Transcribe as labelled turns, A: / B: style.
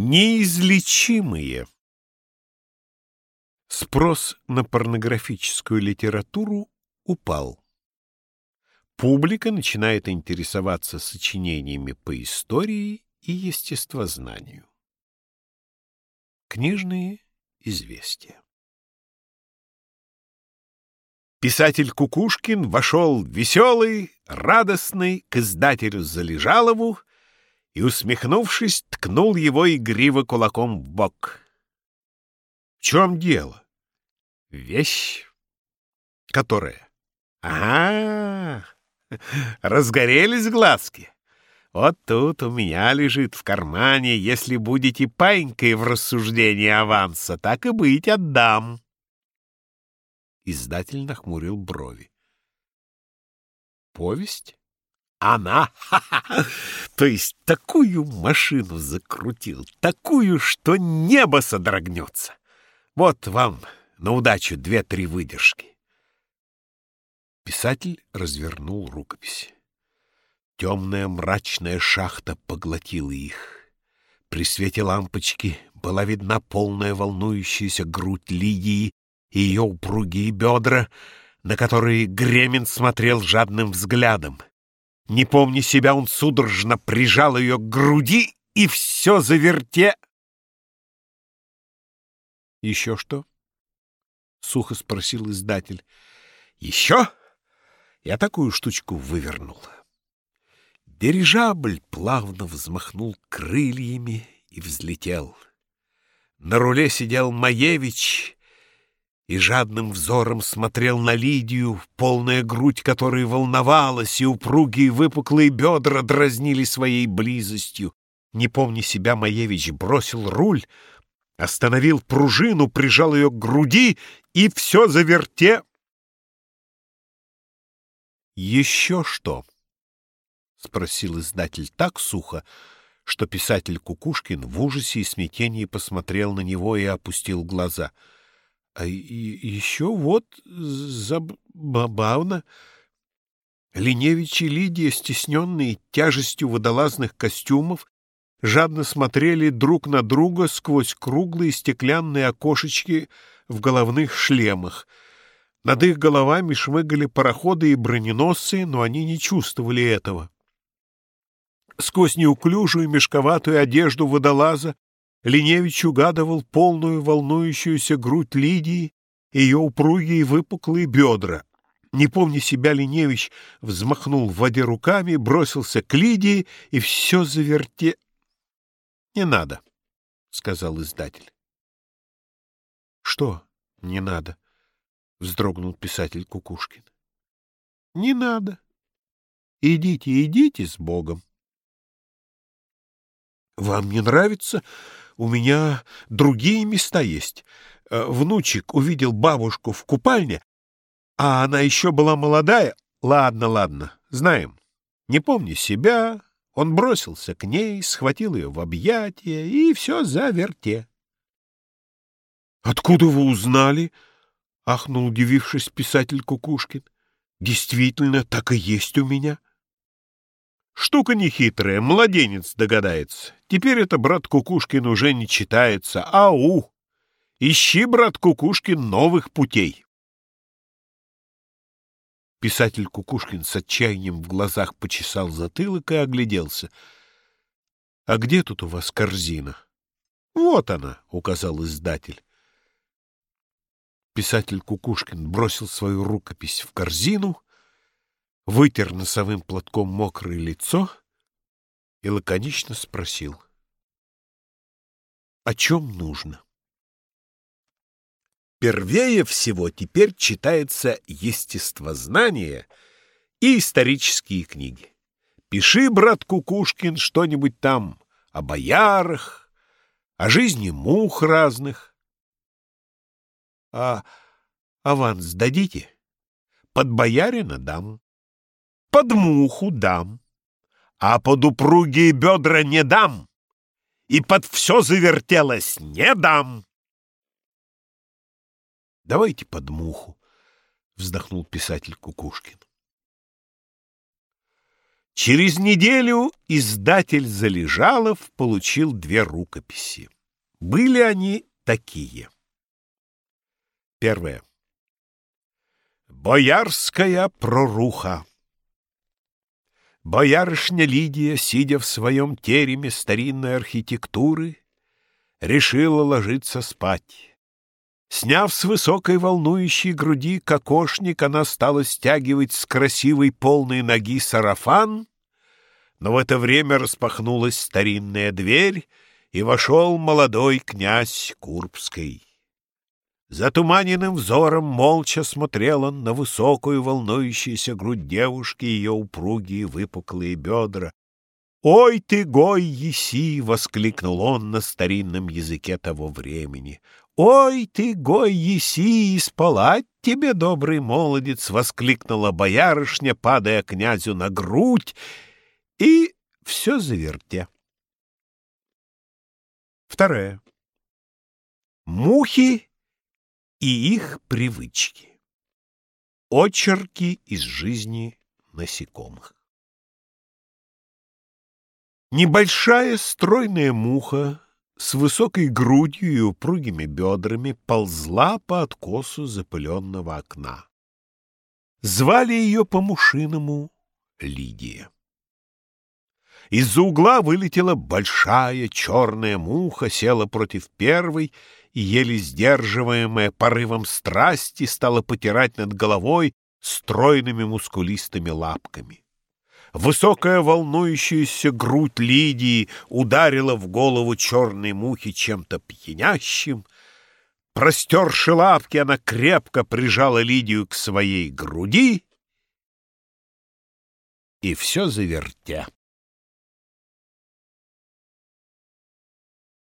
A: Неизлечимые. Спрос на порнографическую литературу упал. Публика начинает интересоваться сочинениями по истории и естествознанию. Книжные известия. Писатель Кукушкин вошел веселый, радостный к издателю Залежалову и, усмехнувшись, ткнул его игриво кулаком в бок. — В чем дело? — Вещь. — Которая? — Ага, разгорелись глазки. Вот тут у меня лежит в кармане, если будете паинькой в рассуждении аванса, так и быть отдам. Издатель нахмурил брови. — Повесть? Она, то есть такую машину закрутил, такую, что небо содрогнется. Вот вам на удачу две-три выдержки. Писатель развернул рукопись. Темная мрачная шахта поглотила их. При свете лампочки была видна полная волнующаяся грудь Лидии и ее упругие бедра, на которые Гремин смотрел жадным взглядом. Не помня себя, он судорожно прижал ее к груди и все заверте... — Еще что? — сухо спросил издатель. — Еще? Я такую штучку вывернул. Дирижабль плавно взмахнул крыльями и взлетел. На руле сидел Маевич и жадным взором смотрел на Лидию, полная грудь которой волновалась, и упругие выпуклые бедра дразнили своей близостью. Не помня себя, Маевич бросил руль, остановил пружину, прижал ее к груди, и все заверте. «Еще что?» — спросил издатель так сухо, что писатель Кукушкин в ужасе и смятении посмотрел на него и опустил глаза — а еще вот забавно. Леневич и Лидия, стесненные тяжестью водолазных костюмов, жадно смотрели друг на друга сквозь круглые стеклянные окошечки в головных шлемах. Над их головами шмыгали пароходы и броненосцы, но они не чувствовали этого. Сквозь неуклюжую мешковатую одежду водолаза Леневич угадывал полную волнующуюся грудь Лидии, ее упругие выпуклые бедра. Не помня себя, Леневич взмахнул в воде руками, бросился к Лидии и все заверте... — Не надо, — сказал издатель. — Что не надо? — вздрогнул писатель Кукушкин. — Не надо. Идите, идите с Богом. — Вам не нравится? У меня другие места есть. Э, внучек увидел бабушку в купальне, а она еще была молодая. Ладно, ладно, знаем. Не помню себя, он бросился к ней, схватил ее в объятия, и все заверте. — Откуда вы узнали? — ахнул, удивившись писатель Кукушкин. — Действительно, так и есть у меня. — Штука нехитрая, младенец догадается. Теперь это, брат Кукушкин, уже не читается. Ау! Ищи, брат Кукушкин, новых путей. Писатель Кукушкин с отчаянием в глазах почесал затылок и огляделся. — А где тут у вас корзина? — Вот она, — указал издатель. Писатель Кукушкин бросил свою рукопись в корзину — вытер носовым платком мокрое лицо и лаконично спросил. «О чем нужно?» Первее всего теперь читается естествознание и исторические книги. Пиши, брат Кукушкин, что-нибудь там о боярах, о жизни мух разных. А аванс дадите? Под боярина дам под муху дам, а под упругие бедра не дам, и под все завертелось не дам. Давайте под муху, вздохнул писатель Кукушкин. Через неделю издатель Залежалов получил две рукописи. Были они такие. Первое. Боярская проруха. Боярышня Лидия, сидя в своем тереме старинной архитектуры, решила ложиться спать. Сняв с высокой волнующей груди кокошник, она стала стягивать с красивой полной ноги сарафан, но в это время распахнулась старинная дверь, и вошел молодой князь Курбский. Затуманенным взором молча смотрел он на высокую волнующуюся грудь девушки и ее упругие выпуклые бедра. «Ой ты, гой еси!» — воскликнул он на старинном языке того времени. «Ой ты, гой еси, и тебе, добрый молодец!» — воскликнула боярышня, падая князю на грудь, и все заверте. Второе. Мухи и их привычки. Очерки из жизни насекомых. Небольшая стройная муха с высокой грудью и упругими бедрами ползла по откосу запыленного окна. Звали ее по-мушиному Лидия. Из-за угла вылетела большая черная муха, села против первой и, еле сдерживаемая порывом страсти, стала потирать над головой стройными мускулистыми лапками. Высокая волнующаяся грудь Лидии ударила в голову черной мухи чем-то пьянящим. Простерши лапки, она крепко прижала Лидию к своей груди, и все завертя.